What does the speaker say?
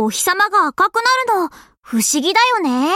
お日様が赤くなるの不思議だよね。